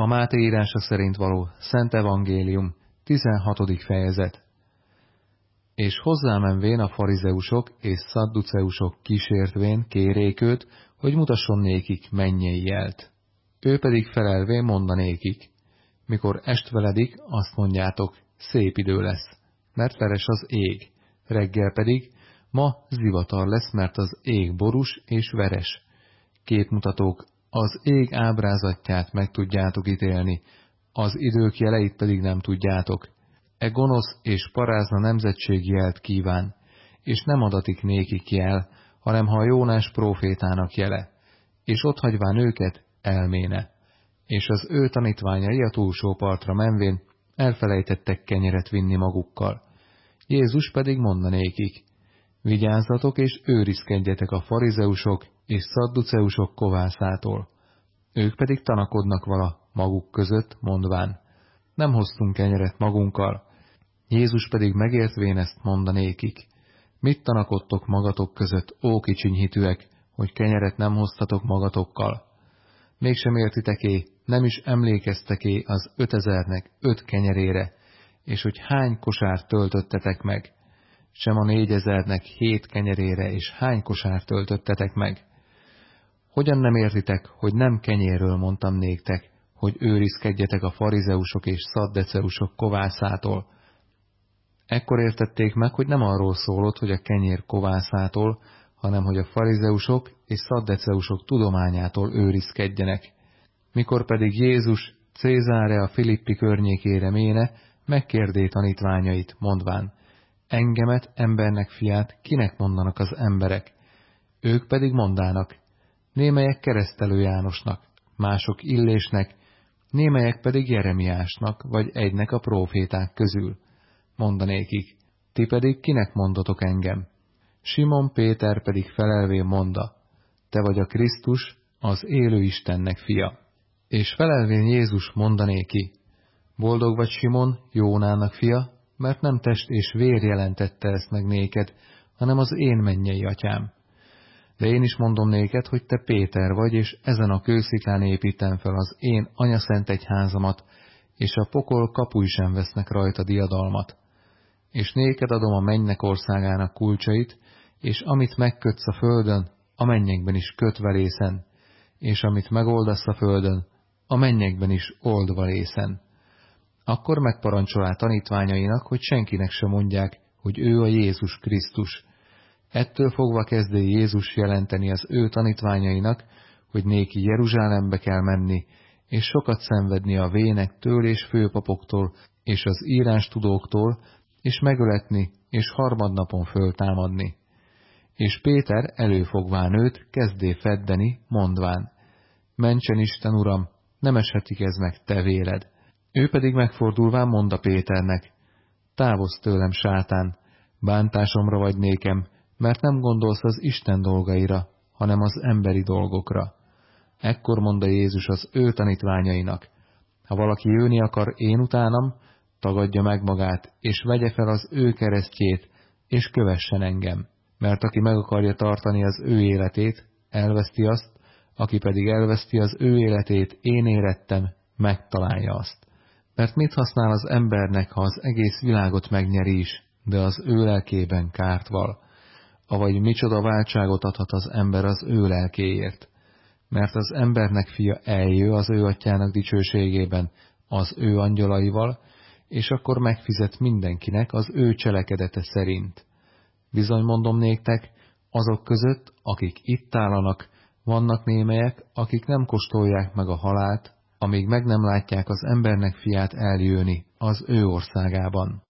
A Máté írása szerint való Szent Evangélium, 16. fejezet. És hozzámenvén a farizeusok és szadduceusok kísértvén kérék őt, hogy mutasson nékik mennyei jelt. Ő pedig felelvén mondanékik, mikor estveledik, azt mondjátok, szép idő lesz, mert veres az ég, reggel pedig, ma zivatar lesz, mert az ég borús és veres. Képmutatók az ég ábrázatját meg tudjátok ítélni, az idők jeleit pedig nem tudjátok. E gonosz és parázna nemzetség jelt kíván, és nem adatik nékik jel, hanem ha Jónás profétának jele, és ott hagyván őket elméne. És az ő tanítványai a túlsó partra menvén elfelejtettek kenyeret vinni magukkal. Jézus pedig mondanékik, vigyázzatok és őrizkedjetek a farizeusok és szadduceusok kovászától. Ők pedig tanakodnak vala maguk között, mondván, nem hoztunk kenyeret magunkkal. Jézus pedig megértvén ezt mondanékik, mit tanakodtok magatok között, ó kicsinyhitűek, hogy kenyeret nem hoztatok magatokkal? Mégsem értiteké, nem is emlékezteké az ötezernek öt kenyerére, és hogy hány kosárt töltöttetek meg, sem a négyezernek hét kenyerére, és hány kosárt töltöttetek meg. Hogyan nem értitek, hogy nem kenyéről mondtam néktek, hogy őrizkedjetek a farizeusok és szaddeceusok kovászától? Ekkor értették meg, hogy nem arról szólott, hogy a kenyér kovászától, hanem hogy a farizeusok és szaddeceusok tudományától őrizkedjenek. Mikor pedig Jézus Cézáre a Filippi környékére méne, megkérdé tanítványait, mondván, engemet, embernek fiát, kinek mondanak az emberek? Ők pedig mondának, némelyek keresztelő Jánosnak, mások Illésnek, némelyek pedig Jeremiásnak, vagy egynek a próféták közül. Mondanékik, ti pedig kinek mondotok engem? Simon Péter pedig felelvén monda, te vagy a Krisztus, az élő Istennek fia. És felelvén Jézus mondanéki, boldog vagy Simon, Jónának fia, mert nem test és vér jelentette ezt meg néked, hanem az én mennyei atyám. De én is mondom néked, hogy te Péter vagy, és ezen a kőszikán építem fel az én anyaszent egyházamat, és a pokol kapuj sem vesznek rajta diadalmat. És néked adom a mennynek országának kulcsait, és amit megkötsz a földön, a mennyekben is kötve lészen, és amit megoldasz a földön, a mennyekben is oldva lészen. Akkor megparancsolá tanítványainak, hogy senkinek se mondják, hogy ő a Jézus Krisztus, Ettől fogva kezdi Jézus jelenteni az ő tanítványainak, hogy néki Jeruzsálembe kell menni, és sokat szenvedni a vénektől és főpapoktól, és az írástudóktól, és megöletni, és harmadnapon föltámadni. És Péter előfogván őt kezdé feddeni, mondván, Mentsen Isten, Uram, nem eshetik ez meg, te véled. Ő pedig megfordulván mondta Péternek, távozz tőlem, sátán, bántásomra vagy nékem, mert nem gondolsz az Isten dolgaira, hanem az emberi dolgokra. Ekkor mondta Jézus az ő tanítványainak, ha valaki jönni akar én utánam, tagadja meg magát, és vegye fel az ő keresztjét, és kövessen engem. Mert aki meg akarja tartani az ő életét, elveszti azt, aki pedig elveszti az ő életét, én érettem, megtalálja azt. Mert mit használ az embernek, ha az egész világot megnyeri is, de az ő lelkében kárt val? Avagy micsoda váltságot adhat az ember az ő lelkéért. Mert az embernek fia eljő az ő atyának dicsőségében, az ő angyalaival, és akkor megfizet mindenkinek az ő cselekedete szerint. Bizony mondom néktek, azok között, akik itt állanak, vannak némelyek, akik nem kóstolják meg a halált, amíg meg nem látják az embernek fiát eljönni az ő országában.